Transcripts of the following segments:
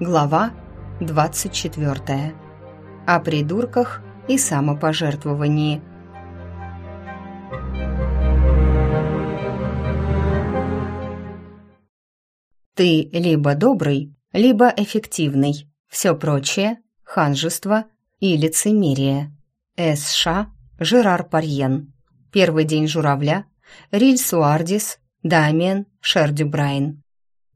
Глава 24. О придурках и самопожертвовании. Ты либо добрый, либо эффективный. Все прочее – ханжество и лицемерие. С.Ш. Жерар Парьен. Первый день журавля. Риль Суардис. Дамиен Шердюбрайн.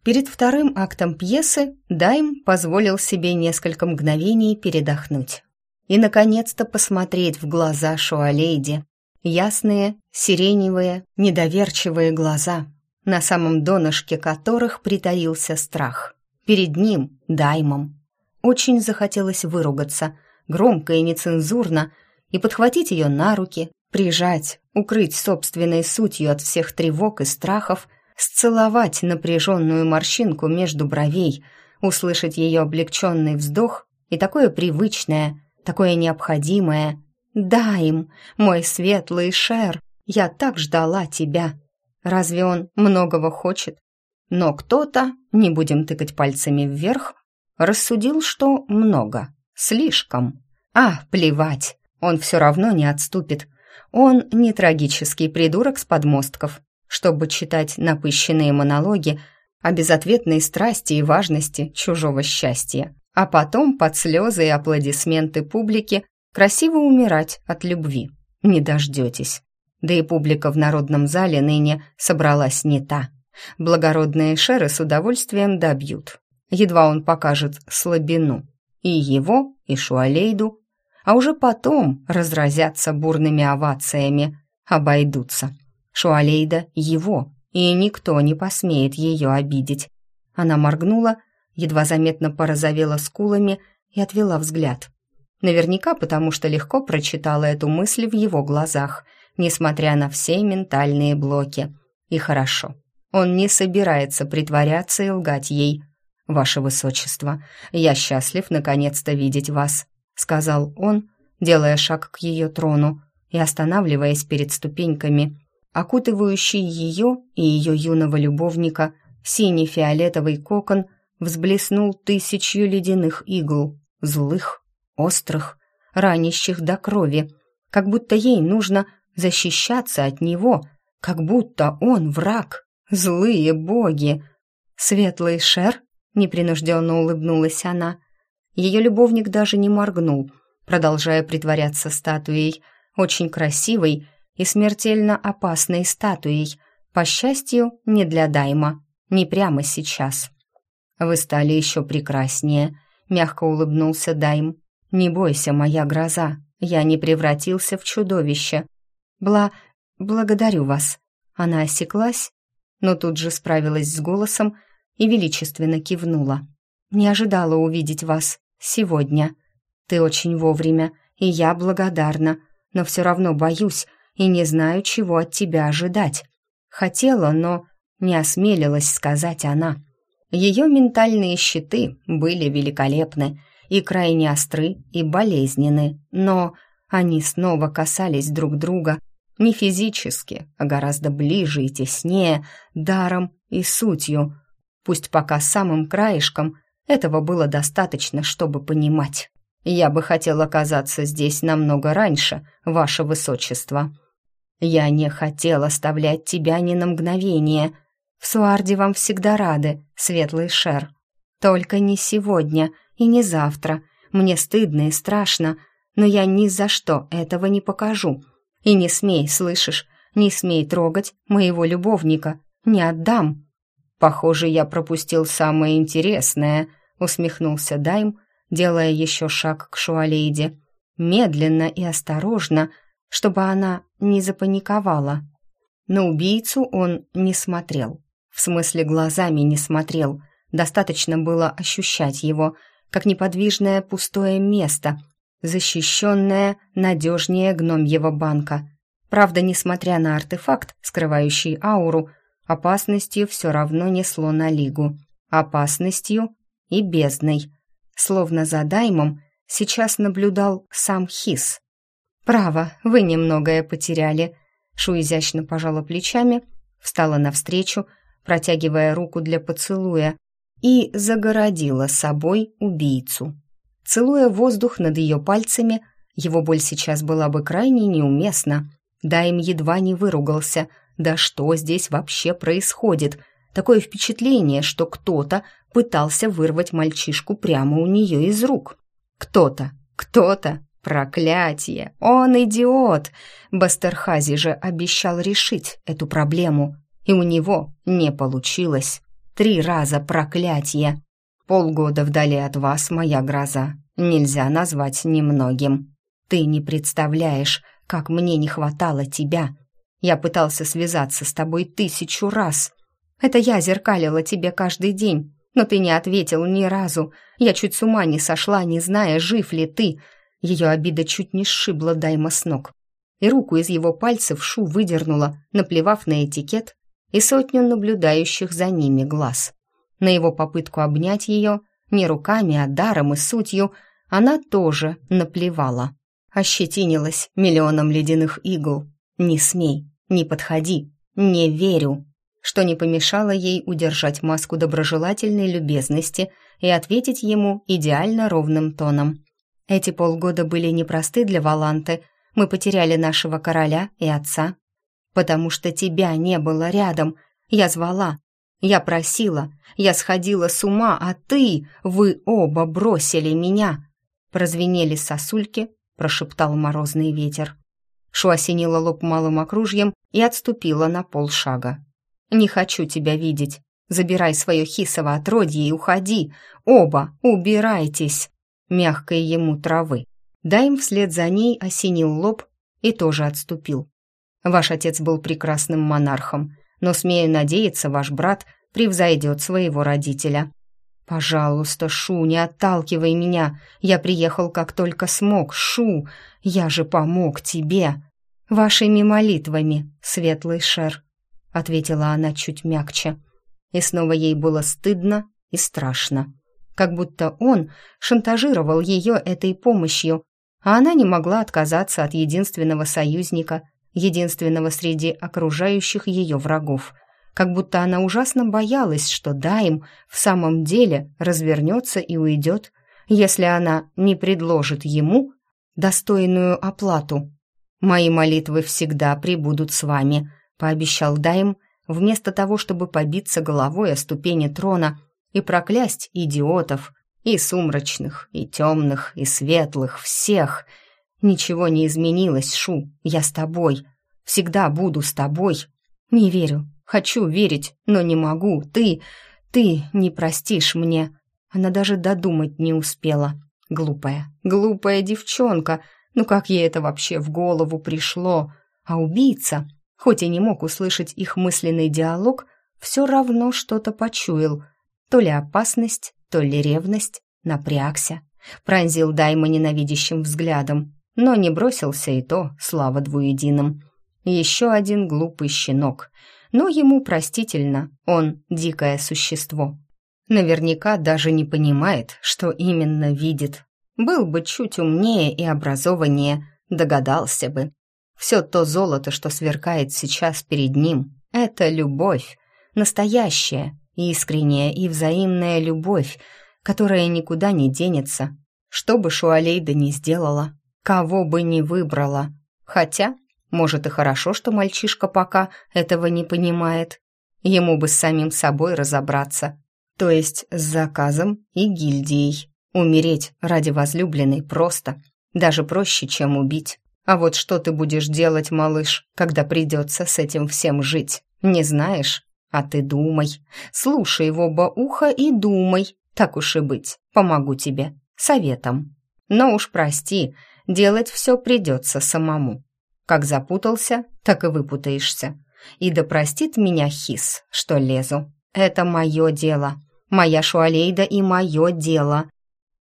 Перед вторым актом пьесы Дайм позволил себе несколько мгновений передохнуть и, наконец-то, посмотреть в глаза Шуалейди. Ясные, сиреневые, недоверчивые глаза, на самом донышке которых притаился страх. Перед ним, Даймом. Очень захотелось выругаться, громко и нецензурно, и подхватить ее на руки, прижать, укрыть собственной сутью от всех тревог и страхов – сцеловать напряженную морщинку между бровей, услышать ее облегченный вздох и такое привычное, такое необходимое «Да им, мой светлый Шер, я так ждала тебя». Разве он многого хочет? Но кто-то, не будем тыкать пальцами вверх, рассудил, что много, слишком. А, плевать, он все равно не отступит. Он не трагический придурок с подмостков, чтобы читать напыщенные монологи о безответной страсти и важности чужого счастья, а потом под слезы и аплодисменты публики красиво умирать от любви. Не дождетесь. Да и публика в народном зале ныне собралась не та. Благородные шеры с удовольствием добьют. Едва он покажет слабину. И его, и Шуалейду. А уже потом разразятся бурными овациями. Обойдутся. Шуалейда его, и никто не посмеет ее обидеть. Она моргнула, едва заметно порозовела скулами и отвела взгляд. Наверняка потому, что легко прочитала эту мысль в его глазах, несмотря на все ментальные блоки. И хорошо. Он не собирается притворяться и лгать ей. «Ваше Высочество, я счастлив наконец-то видеть вас», — сказал он, делая шаг к ее трону и останавливаясь перед ступеньками, окутывающий ее и ее юного любовника, синий-фиолетовый кокон взблеснул тысячью ледяных игл, злых, острых, ранящих до крови, как будто ей нужно защищаться от него, как будто он враг, злые боги. Светлый шер, непринужденно улыбнулась она. Ее любовник даже не моргнул, продолжая притворяться статуей, очень красивой и смертельно опасной статуей. По счастью, не для Дайма, не прямо сейчас. «Вы стали еще прекраснее», — мягко улыбнулся Дайм. «Не бойся, моя гроза, я не превратился в чудовище. Бла... благодарю вас». Она осеклась, но тут же справилась с голосом и величественно кивнула. «Не ожидала увидеть вас сегодня. Ты очень вовремя, и я благодарна, но все равно боюсь, и не знаю, чего от тебя ожидать. Хотела, но не осмелилась сказать она. Ее ментальные щиты были великолепны и крайне остры и болезненны, но они снова касались друг друга не физически, а гораздо ближе и теснее, даром и сутью. Пусть пока самым краешком этого было достаточно, чтобы понимать. Я бы хотел оказаться здесь намного раньше, ваше высочество. Я не хотел оставлять тебя ни на мгновение. В Суарде вам всегда рады, светлый шер. Только не сегодня и не завтра. Мне стыдно и страшно, но я ни за что этого не покажу. И не смей, слышишь, не смей трогать моего любовника. Не отдам. Похоже, я пропустил самое интересное, усмехнулся Дайм, делая еще шаг к Шуалейде. Медленно и осторожно, чтобы она не запаниковала. На убийцу он не смотрел. В смысле, глазами не смотрел. Достаточно было ощущать его, как неподвижное пустое место, защищенное надежнее гномьего банка. Правда, несмотря на артефакт, скрывающий ауру, опасностью все равно несло на лигу. Опасностью и бездной. Словно за даймом сейчас наблюдал сам Хис. «Право, вы немногое потеряли». Шу изящно пожала плечами, встала навстречу, протягивая руку для поцелуя, и загородила собой убийцу. Целуя воздух над ее пальцами, его боль сейчас была бы крайне неуместна. Дайм едва не выругался. Да что здесь вообще происходит? Такое впечатление, что кто-то пытался вырвать мальчишку прямо у нее из рук. Кто-то, кто-то, проклятие, он идиот. Бастерхази же обещал решить эту проблему, и у него не получилось. Три раза проклятие. Полгода вдали от вас моя гроза. Нельзя назвать немногим. Ты не представляешь, как мне не хватало тебя. Я пытался связаться с тобой тысячу раз. Это я зеркалила тебе каждый день, но ты не ответил ни разу. Я чуть с ума не сошла, не зная, жив ли ты. Ее обида чуть не сшибла Дайма с ног. И руку из его пальцев Шу выдернула, наплевав на этикет и сотню наблюдающих за ними глаз. На его попытку обнять ее, не руками, а даром и сутью, она тоже наплевала ощетинилась миллионом ледяных игл. «Не смей, не подходи, не верю!» что не помешало ей удержать маску доброжелательной любезности и ответить ему идеально ровным тоном. «Эти полгода были непросты для Валанты. Мы потеряли нашего короля и отца. Потому что тебя не было рядом. Я звала, я просила, я сходила с ума, а ты, вы оба бросили меня!» Прозвенели сосульки, прошептал морозный ветер. Шу осенила лоб малым окружьем и отступила на полшага. «Не хочу тебя видеть. Забирай свое хисово отродье и уходи. Оба, убирайтесь!» Мягкой ему травы. Дайм вслед за ней осенил лоб и тоже отступил. «Ваш отец был прекрасным монархом, но, смею надеяться, ваш брат превзойдет своего родителя. «Пожалуйста, Шу, не отталкивай меня. Я приехал как только смог. Шу, я же помог тебе. Вашими молитвами, светлый шер», — ответила она чуть мягче. И снова ей было стыдно и страшно. Как будто он шантажировал ее этой помощью, а она не могла отказаться от единственного союзника, единственного среди окружающих ее врагов — как будто она ужасно боялась, что Дайм в самом деле развернется и уйдет, если она не предложит ему достойную оплату. «Мои молитвы всегда прибудут с вами», — пообещал Дайм, вместо того, чтобы побиться головой о ступени трона и проклясть идиотов, и сумрачных, и темных, и светлых, всех. Ничего не изменилось, Шу, я с тобой, всегда буду с тобой. Не верю, Хочу верить, но не могу. Ты, ты не простишь мне. Она даже додумать не успела. Глупая, глупая девчонка. Ну как ей это вообще в голову пришло? А убийца, хоть и не мог услышать их мысленный диалог, все равно что-то почуял. То ли опасность, то ли ревность. Напрягся. Пронзил Дайма ненавидящим взглядом. Но не бросился и то, слава двуединым. Еще один глупый щенок — но ему простительно, он дикое существо. Наверняка даже не понимает, что именно видит. Был бы чуть умнее и образованнее, догадался бы. Все то золото, что сверкает сейчас перед ним, это любовь, настоящая, искренняя и взаимная любовь, которая никуда не денется, что бы Шуалейда ни сделала, кого бы ни выбрала. Хотя может, и хорошо, что мальчишка пока этого не понимает. Ему бы с самим собой разобраться. То есть с заказом и гильдией. Умереть ради возлюбленной просто. Даже проще, чем убить. А вот что ты будешь делать, малыш, когда придется с этим всем жить? Не знаешь? А ты думай. Слушай в оба уха и думай. Так уж и быть. Помогу тебе. Советом. Но уж прости, делать все придется самому. Как запутался, так и выпутаешься. И да простит меня Хис, что лезу. Это мое дело. Моя Шуалейда и мое дело.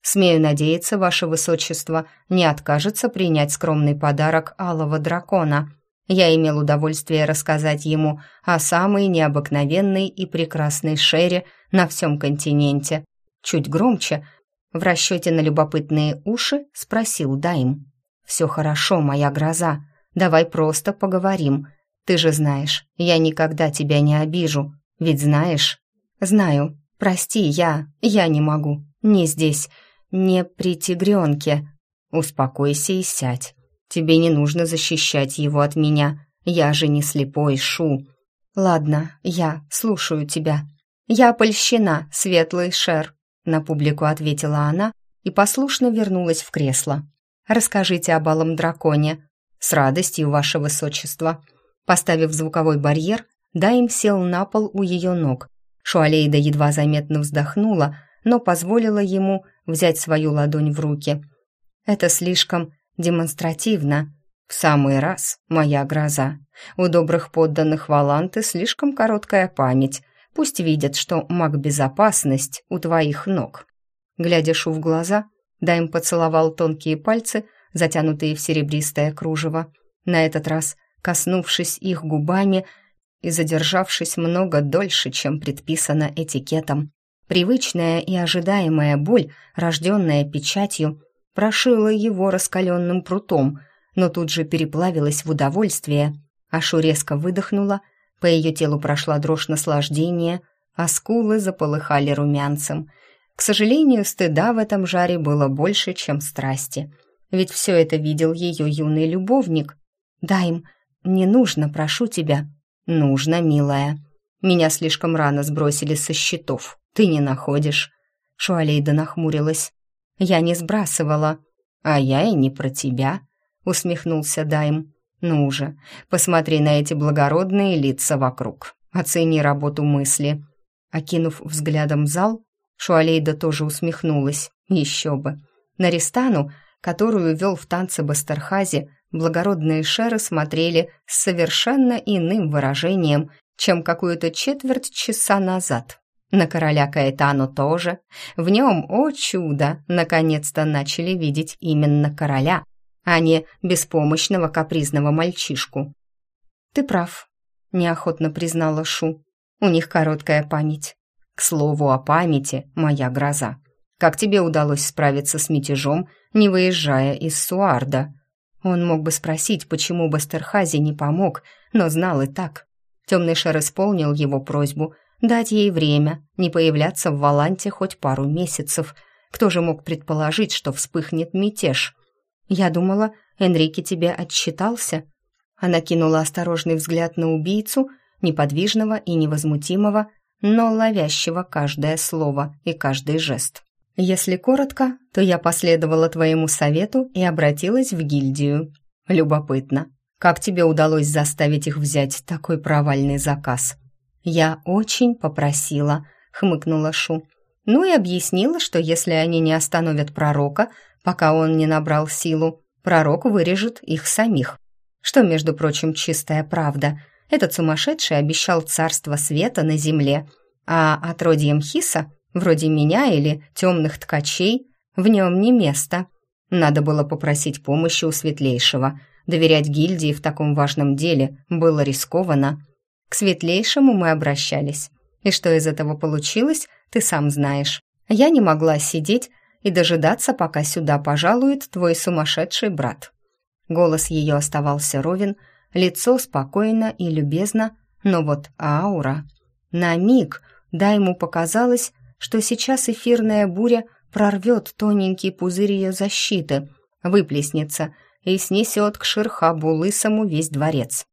Смею надеяться, ваше высочество не откажется принять скромный подарок алого дракона. Я имел удовольствие рассказать ему о самой необыкновенной и прекрасной Шере на всем континенте. Чуть громче, в расчете на любопытные уши, спросил Дайм. «Все хорошо, моя гроза. Давай просто поговорим. Ты же знаешь, я никогда тебя не обижу. Ведь знаешь?» «Знаю», — Прости, я... я не могу. Не здесь. Не при тигренке. Успокойся и сядь. Тебе не нужно защищать его от меня. Я же не слепой, Шу. Ладно, я слушаю тебя. Я польщена, светлый шер, на публику ответила она и послушно вернулась в кресло. Расскажите о балом драконе. С радостью, ваше высочество. Поставив звуковой барьер, Дайм сел на пол у ее ног. Шуалейда едва заметно вздохнула, но позволила ему взять свою ладонь в руки. «Это слишком демонстративно. В самый раз, моя гроза. У добрых подданных Валанты слишком короткая память. Пусть видят, что маг-безопасность у твоих ног». Глядя Шу в глаза, Дайм поцеловал тонкие пальцы, затянутые в серебристое кружево. На этот раз, коснувшись их губами и задержавшись много дольше, чем предписано этикетом, привычная и ожидаемая боль, рожденная печатью, прошила его раскаленным прутом, но тут же переплавилась в удовольствие. Ашу резко выдохнула, по ее телу прошла дрожь наслаждения, а скулы заполыхали румянцем — к сожалению, стыда в этом жаре было больше, чем страсти. Ведь все это видел ее юный любовник. «Дай им, не нужно, прошу тебя». «Нужно, милая. Меня слишком рано сбросили со счетов. Ты не находишь». Шуалейда нахмурилась. «Я не сбрасывала». «А я и не про тебя», — усмехнулся Дайм. «Ну же, посмотри на эти благородные лица вокруг. Оцени работу мысли». Окинув взглядом зал, Шуалейда тоже усмехнулась. Еще бы. На Ристану, которую вел в танце Бастерхази, благородные шеры смотрели с совершенно иным выражением, чем какую-то четверть часа назад. На короля Каэтану тоже. В нем, о чудо, наконец-то начали видеть именно короля, а не беспомощного капризного мальчишку. «Ты прав», — неохотно признала Шу. «У них короткая память. К слову о памяти, моя гроза. Как тебе удалось справиться с мятежом, не выезжая из Суарда? Он мог бы спросить, почему Бастерхази не помог, но знал и так. Темный шар исполнил его просьбу дать ей время, не появляться в Валанте хоть пару месяцев. Кто же мог предположить, что вспыхнет мятеж? Я думала, Энрике тебе отчитался. Она кинула осторожный взгляд на убийцу, неподвижного и невозмутимого, но ловящего каждое слово и каждый жест. Если коротко, то я последовала твоему совету и обратилась в гильдию. Любопытно, как тебе удалось заставить их взять такой провальный заказ? Я очень попросила, хмыкнула Шу. Ну и объяснила, что если они не остановят пророка, пока он не набрал силу, пророк вырежет их самих. Что, между прочим, чистая правда. Этот сумасшедший обещал царство света на земле, а отродьем Хиса, вроде меня или темных ткачей, в нем не место. Надо было попросить помощи у светлейшего. Доверять гильдии в таком важном деле было рискованно. К светлейшему мы обращались. И что из этого получилось, ты сам знаешь. Я не могла сидеть и дожидаться, пока сюда пожалует твой сумасшедший брат. Голос ее оставался ровен, лицо спокойно и любезно, но вот аура... На миг, да, ему показалось, что сейчас эфирная буря прорвет тоненький пузырь ее защиты, выплеснется и снесет к Шерхабу лысому весь дворец.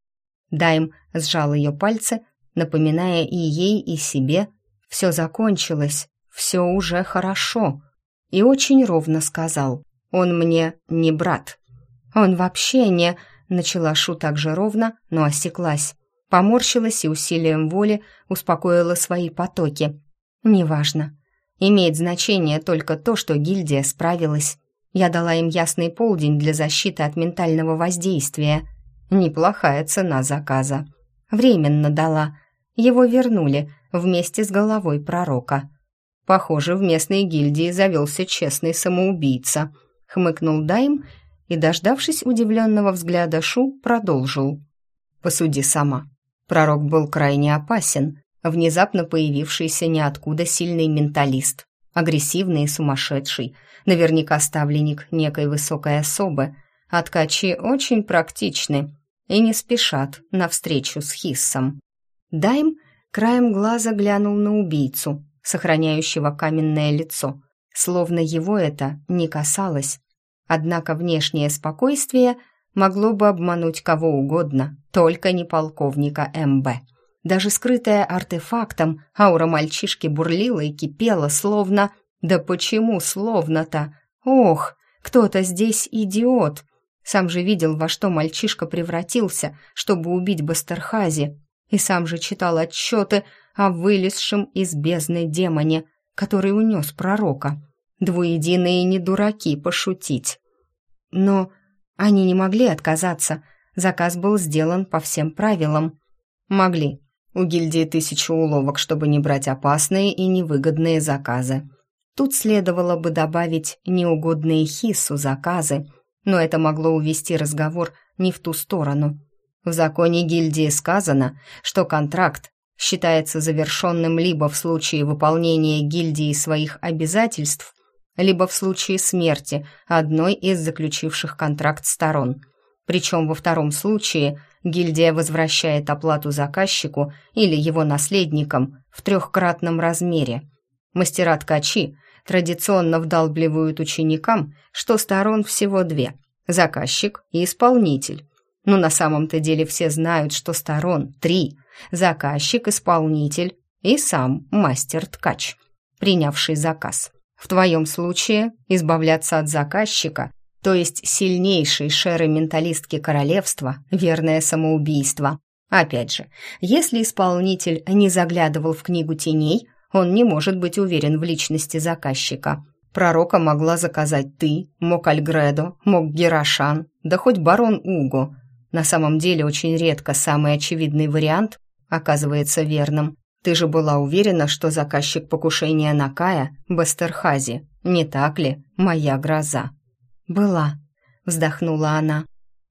Дайм сжал ее пальцы, напоминая и ей, и себе, все закончилось, все уже хорошо. И очень ровно сказал, он мне не брат. Он вообще не начала Шу так же ровно, но осеклась. Поморщилась и усилием воли успокоила свои потоки. «Неважно. Имеет значение только то, что гильдия справилась. Я дала им ясный полдень для защиты от ментального воздействия. Неплохая цена заказа. Временно дала. Его вернули вместе с головой пророка. Похоже, в местной гильдии завелся честный самоубийца», — хмыкнул Дайм и, дождавшись удивленного взгляда Шу, продолжил. «Посуди сама. Пророк был крайне опасен, внезапно появившийся ниоткуда сильный менталист, агрессивный и сумасшедший, наверняка ставленник некой высокой особы, а ткачи очень практичны и не спешат навстречу с Хиссом. Дайм краем глаза глянул на убийцу. сохраняющего каменное лицо, словно его это не касалось. Однако внешнее спокойствие могло бы обмануть кого угодно, только не полковника МБ. Даже скрытая артефактом, аура мальчишки бурлила и кипела, словно... Да почему словно-то? Ох, кто-то здесь идиот. Сам же видел, во что мальчишка превратился, чтобы убить Бастерхази, и сам же читал отчеты о вылезшем из бездны демоне, который унес пророка. Двуединые не дураки пошутить. Но они не могли отказаться. Заказ был сделан по всем правилам. Могли. У гильдии тысячу уловок, чтобы не брать опасные и невыгодные заказы. Тут следовало бы добавить неугодные хиссу заказы, но это могло увести разговор не в ту сторону. В законе гильдии сказано, что контракт считается завершенным либо в случае выполнения гильдии своих обязательств, либо в случае смерти одной из заключивших контракт сторон. Причем во втором случае гильдия возвращает оплату заказчику или его наследникам в трехкратном размере. Мастера-ткачи традиционно вдалбливают ученикам, что сторон всего две – заказчик и исполнитель. Но на самом-то деле все знают, что сторон три – заказчик, исполнитель и сам мастер-ткач, принявший заказ. В твоем случае избавляться от заказчика то есть сильнейшей шеры-менталистки королевства, верное самоубийство. Опять же, если исполнитель не заглядывал в книгу теней, он не может быть уверен в личности заказчика. Пророка могла заказать ты, мог Альгредо, мог Герашан, да хоть барон Уго. На самом деле очень редко самый очевидный вариант оказывается верным. Ты же была уверена, что заказчик покушения на Кая – Бастерхази, не так ли, моя гроза? «Была», — вздохнула она.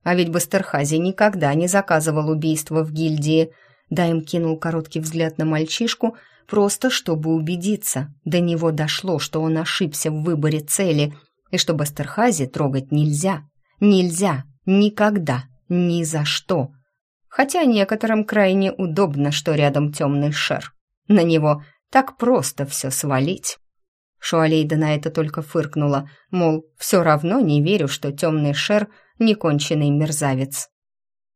«А ведь Бастерхази никогда не заказывал убийство в гильдии». Дайм кинул короткий взгляд на мальчишку, просто чтобы убедиться. До него дошло, что он ошибся в выборе цели, и что Бастерхази трогать нельзя. Нельзя. Никогда. Ни за что. Хотя некоторым крайне удобно, что рядом темный шер. На него так просто все свалить. Шуалейда на это только фыркнула, мол, все равно не верю, что темный шер — неконченный мерзавец.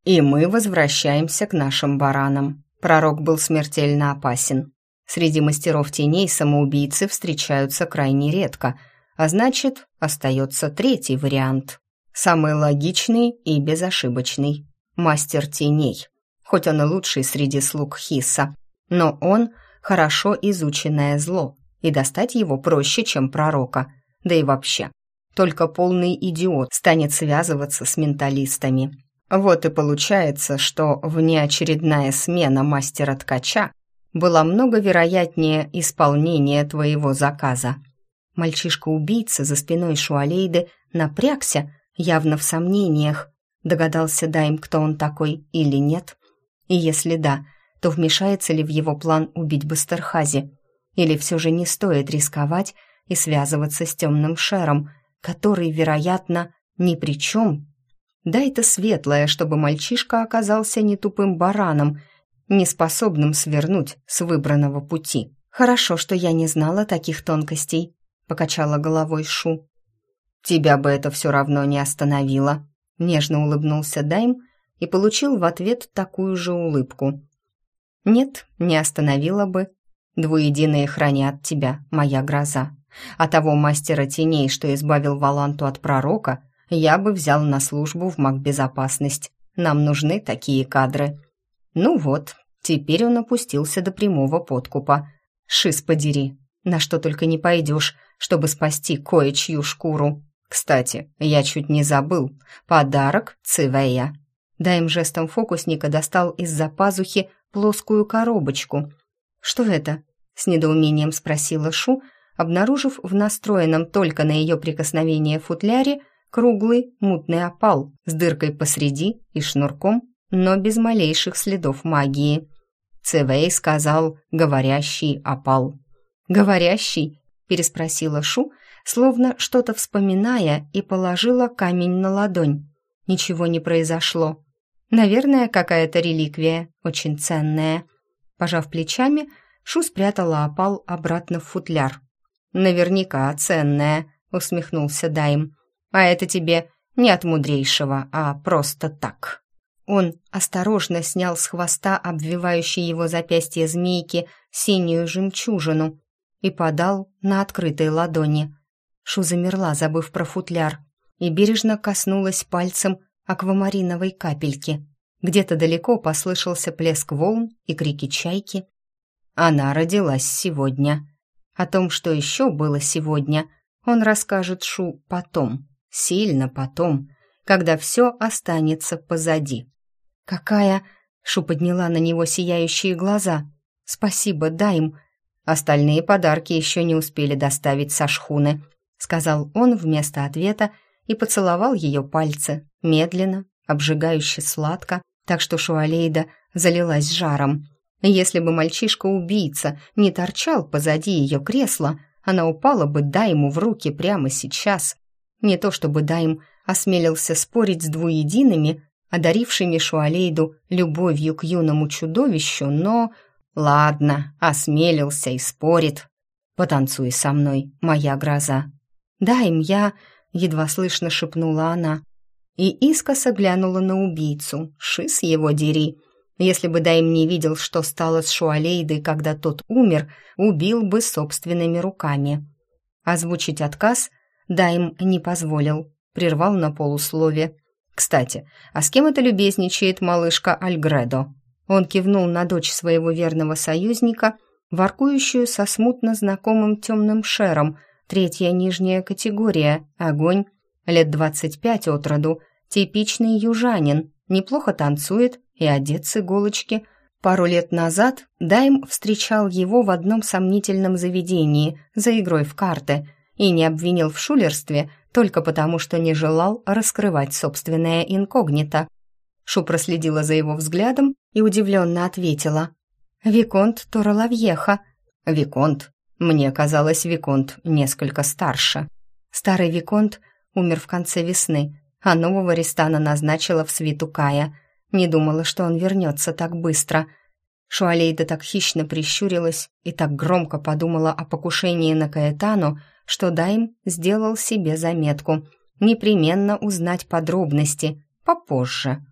И мы возвращаемся к нашим баранам. Пророк был смертельно опасен. Среди мастеров теней самоубийцы встречаются крайне редко, а значит, остается третий вариант. Самый логичный и безошибочный. Мастер теней. Хоть он и лучший среди слуг Хиса, но он — хорошо изученное зло — и достать его проще, чем пророка. Да и вообще, только полный идиот станет связываться с менталистами. Вот и получается, что внеочередная смена мастера-ткача была много вероятнее исполнения твоего заказа. Мальчишка-убийца за спиной Шуалейды напрягся, явно в сомнениях. Догадался Дайм, кто он такой или нет? И если да, то вмешается ли в его план убить Бастерхази? Или все же не стоит рисковать и связываться с темным шером, который, вероятно, ни при чем? Да это светлое, чтобы мальчишка оказался не тупым бараном, не способным свернуть с выбранного пути. «Хорошо, что я не знала таких тонкостей», — покачала головой Шу. «Тебя бы это все равно не остановило», — нежно улыбнулся Дайм и получил в ответ такую же улыбку. «Нет, не остановила бы», Двуединые хранят тебя, моя гроза. А того мастера теней, что избавил Валанту от пророка, я бы взял на службу в магбезопасность. Нам нужны такие кадры. Ну вот, теперь он опустился до прямого подкупа. Шиз подери, на что только не пойдешь, чтобы спасти кое-чью шкуру. Кстати, я чуть не забыл. Подарок Цивея. Даем жестом фокусника достал из-за пазухи плоскую коробочку, «Что это?» — с недоумением спросила Шу, обнаружив в настроенном только на ее прикосновение футляре круглый мутный опал с дыркой посреди и шнурком, но без малейших следов магии. Цевей сказал «говорящий опал». «Говорящий?» — переспросила Шу, словно что-то вспоминая, и положила камень на ладонь. Ничего не произошло. Наверное, какая-то реликвия, очень ценная. Пожав плечами, Шу спрятала опал обратно в футляр. «Наверняка ценная», — усмехнулся Дайм. «А это тебе не от мудрейшего, а просто так». Он осторожно снял с хвоста обвивающей его запястье змейки синюю жемчужину и подал на открытой ладони. Шу замерла, забыв про футляр, и бережно коснулась пальцем аквамариновой капельки. Где-то далеко послышался плеск волн и крики чайки. Она родилась сегодня. О том, что еще было сегодня, он расскажет Шу потом, сильно потом, когда все останется позади. «Какая...» — Шу подняла на него сияющие глаза. «Спасибо, Дайм. Остальные подарки еще не успели доставить со шхуны», — сказал он вместо ответа и поцеловал ее пальцы, медленно, обжигающе сладко, так что Шуалейда залилась жаром. Если бы мальчишка-убийца не торчал позади ее кресла, она упала бы Дайму в руки прямо сейчас. Не то чтобы Дайм осмелился спорить с двуедиными, одарившими Шуалейду любовью к юному чудовищу, но... Ладно, осмелился и спорит. Потанцуй со мной, моя гроза. Дайм, я... Едва слышно шепнула она и искоса глянула на убийцу. Шис его дери. Если бы Дайм не видел, что стало с Шуалейдой, когда тот умер, убил бы собственными руками. Озвучить отказ Дайм не позволил, прервал на полуслове. «Кстати, а с кем это любезничает малышка Альгредо?» Он кивнул на дочь своего верного союзника, воркующую со смутно знакомым темным шером, третья нижняя категория, огонь, лет двадцать пять от роду, типичный южанин, неплохо танцует и одет с иголочки. Пару лет назад Дайм встречал его в одном сомнительном заведении за игрой в карты и не обвинил в шулерстве только потому, что не желал раскрывать собственное инкогнито. Шу проследила за его взглядом и удивленно ответила. «Виконт Торолавьеха». «Виконт. Мне казалось, Виконт несколько старше». Старый Виконт умер в конце весны, а нового Ристана назначила в свиту Кая. Не думала, что он вернется так быстро. Шуалейда так хищно прищурилась и так громко подумала о покушении на Каэтану, что Дайм сделал себе заметку непременно узнать подробности попозже.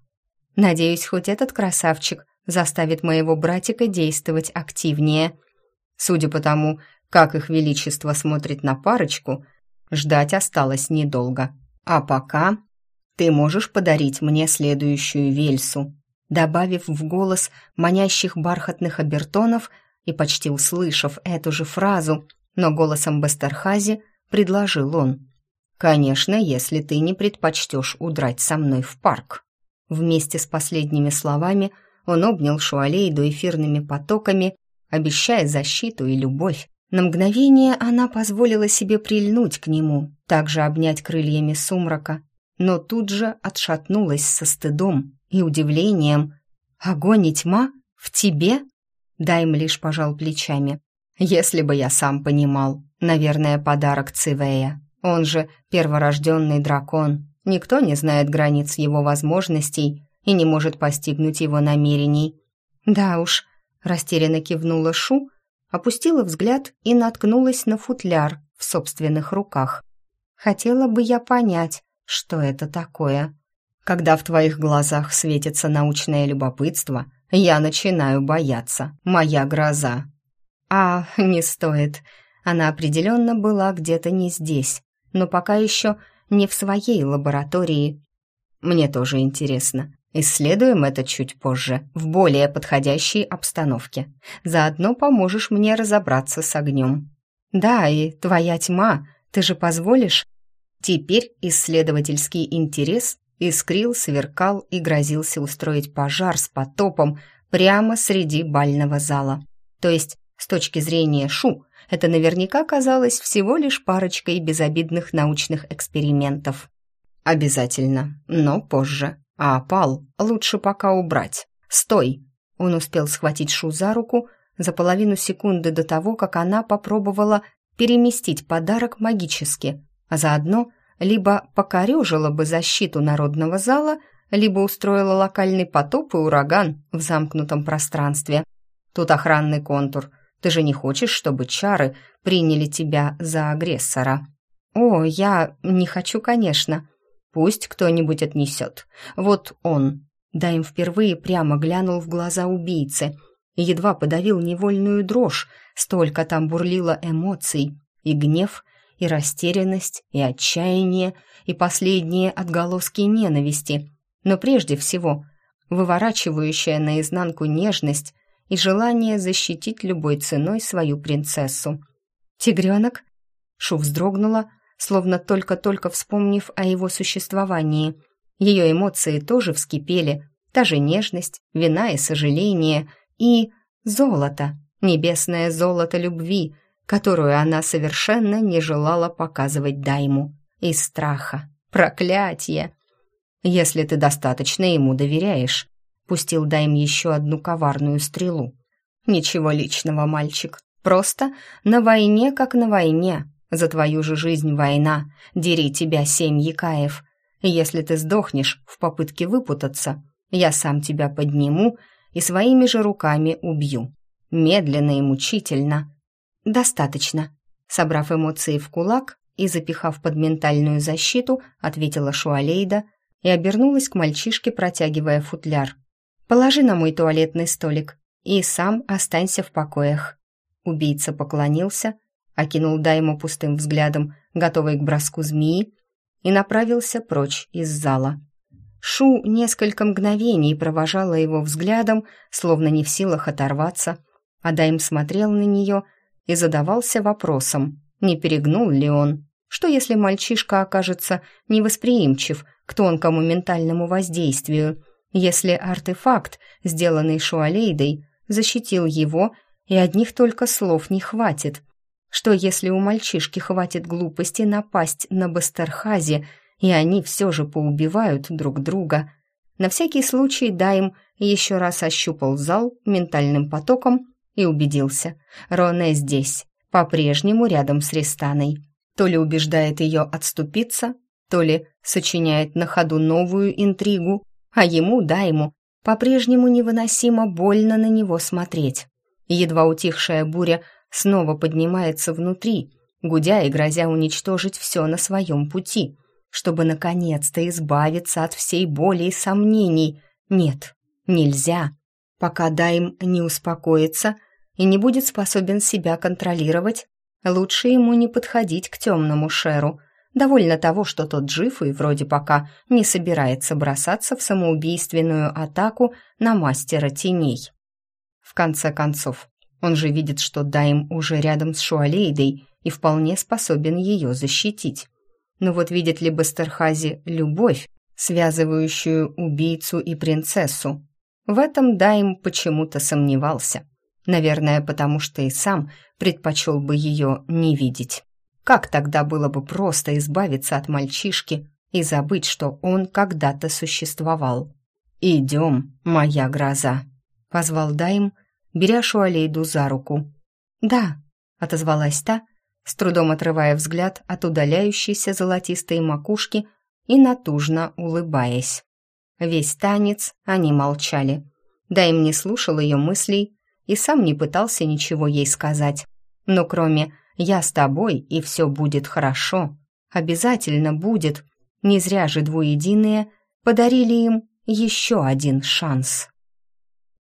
Надеюсь, хоть этот красавчик заставит моего братика действовать активнее. Судя по тому, как их величество смотрит на парочку, Ждать осталось недолго. А пока ты можешь подарить мне следующую вельсу, добавив в голос манящих бархатных обертонов и почти услышав эту же фразу, но голосом Бастерхази предложил он. «Конечно, если ты не предпочтешь удрать со мной в парк». Вместе с последними словами он обнял Шуалейду эфирными потоками, обещая защиту и любовь. На мгновение она позволила себе прильнуть к нему, также обнять крыльями сумрака, но тут же отшатнулась со стыдом и удивлением. «Огонь и тьма? В тебе?» Дайм лишь пожал плечами. «Если бы я сам понимал, наверное, подарок Цивея. Он же перворожденный дракон. Никто не знает границ его возможностей и не может постигнуть его намерений». «Да уж», — растерянно кивнула Шу, — опустила взгляд и наткнулась на футляр в собственных руках. Хотела бы я понять, что это такое. Когда в твоих глазах светится научное любопытство, я начинаю бояться. Моя гроза. А, не стоит. Она определенно была где-то не здесь, но пока еще не в своей лаборатории. Мне тоже интересно, Исследуем это чуть позже, в более подходящей обстановке. Заодно поможешь мне разобраться с огнем. Да, и твоя тьма, ты же позволишь? Теперь исследовательский интерес искрил, сверкал и грозился устроить пожар с потопом прямо среди бального зала. То есть, с точки зрения Шу, это наверняка казалось всего лишь парочкой безобидных научных экспериментов. Обязательно, но позже. А опал лучше пока убрать. Стой!» Он успел схватить Шу за руку за половину секунды до того, как она попробовала переместить подарок магически, а заодно либо покорежила бы защиту народного зала, либо устроила локальный потоп и ураган в замкнутом пространстве. Тут охранный контур, Ты же не хочешь, чтобы чары приняли тебя за агрессора?» «О, я не хочу, конечно. Пусть кто-нибудь отнесет. Вот он». Дайм впервые прямо глянул в глаза убийцы и едва подавил невольную дрожь, столько там бурлило эмоций, и гнев, и растерянность, и отчаяние, и последние отголоски ненависти. Но прежде всего, выворачивающая наизнанку нежность и желание защитить любой ценой свою принцессу. «Тигренок?» Шу вздрогнула, словно только-только вспомнив о его существовании. Ее эмоции тоже вскипели, та же нежность, вина и сожаление, и золото, небесное золото любви, которую она совершенно не желала показывать Дайму, из страха, проклятие. «Если ты достаточно ему доверяешь», пустил Дайм еще одну коварную стрелу. «Ничего личного, мальчик, просто на войне как на войне, за твою же жизнь война, дери тебя семь якаев. Если ты сдохнешь в попытке выпутаться, я сам тебя подниму и своими же руками убью. Медленно и мучительно. Достаточно. Собрав эмоции в кулак и запихав под ментальную защиту, ответила Шуалейда и обернулась к мальчишке, протягивая футляр. «Положи на мой туалетный столик и сам останься в покоях». Убийца поклонился, окинул Дайму пустым взглядом, готовый к броску змеи, и направился прочь из зала. Шу несколько мгновений провожала его взглядом, словно не в силах оторваться, а Дайм смотрел на нее и задавался вопросом, не перегнул ли он. Что если мальчишка окажется невосприимчив к тонкому ментальному воздействию, если артефакт, сделанный Шуалейдой, защитил его, и одних только слов не хватит – что если у мальчишки хватит глупости напасть на Бастерхазе, и они все же поубивают друг друга? На всякий случай Дайм еще раз ощупал зал ментальным потоком и убедился. Роне здесь, по-прежнему рядом с Ристаной. То ли убеждает ее отступиться, то ли сочиняет на ходу новую интригу, а ему, Дайму, по-прежнему невыносимо больно на него смотреть. Едва утихшая буря снова поднимается внутри, гудя и грозя уничтожить все на своем пути, чтобы наконец-то избавиться от всей боли и сомнений. Нет, нельзя. Пока Дайм не успокоится и не будет способен себя контролировать, лучше ему не подходить к темному Шеру. Довольно того, что тот жив и вроде пока не собирается бросаться в самоубийственную атаку на мастера теней. В конце концов, он же видит, что Дайм уже рядом с Шуалейдой и вполне способен ее защитить. Но вот видит ли Бастерхази любовь, связывающую убийцу и принцессу? В этом Дайм почему-то сомневался. Наверное, потому что и сам предпочел бы ее не видеть. Как тогда было бы просто избавиться от мальчишки и забыть, что он когда-то существовал? «Идем, моя гроза», — позвал Дайм, беря Шуалейду за руку. «Да», — отозвалась та, с трудом отрывая взгляд от удаляющейся золотистой макушки и натужно улыбаясь. Весь танец они молчали. Дайм не слушал ее мыслей и сам не пытался ничего ей сказать. Но кроме «я с тобой, и все будет хорошо», обязательно будет, не зря же двуединые подарили им еще один шанс.